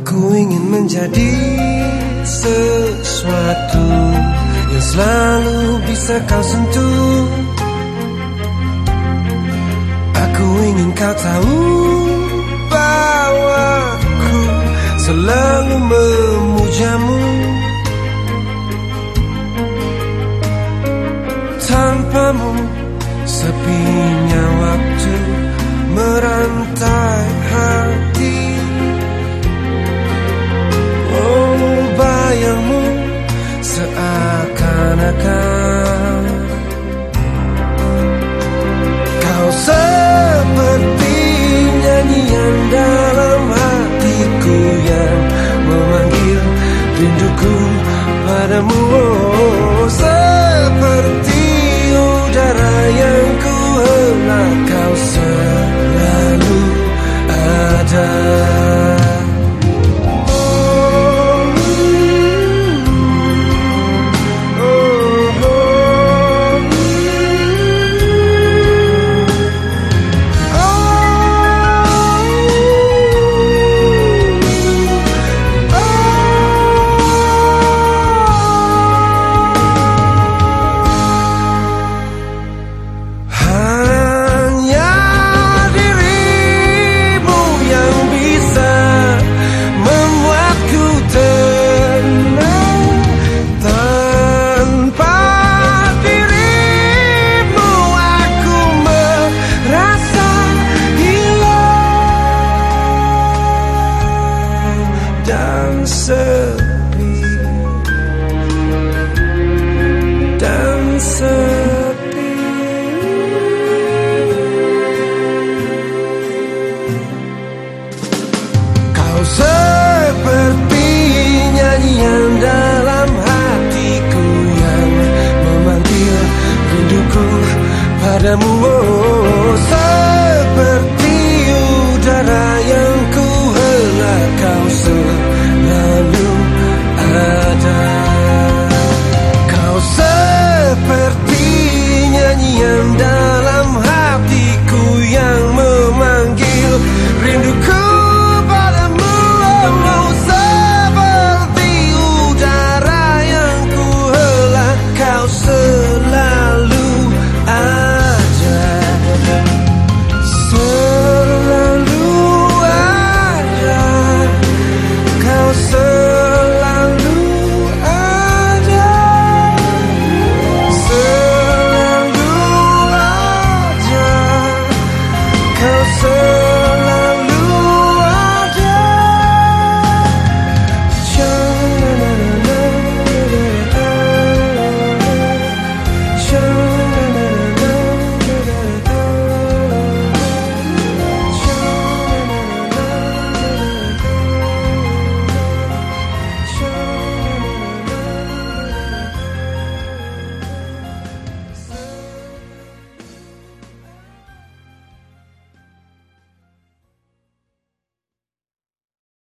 Aku ingin menjadi sesuatu yang selalu bisa kau sentuh. Aku ingin kau tahu bahwa aku selalu memujamu. Tanpamu Sepinya waktu merantai rinduku padamu. oh, Kau seperti nyanyian dalam hatiku yang memanggil rinduku padamu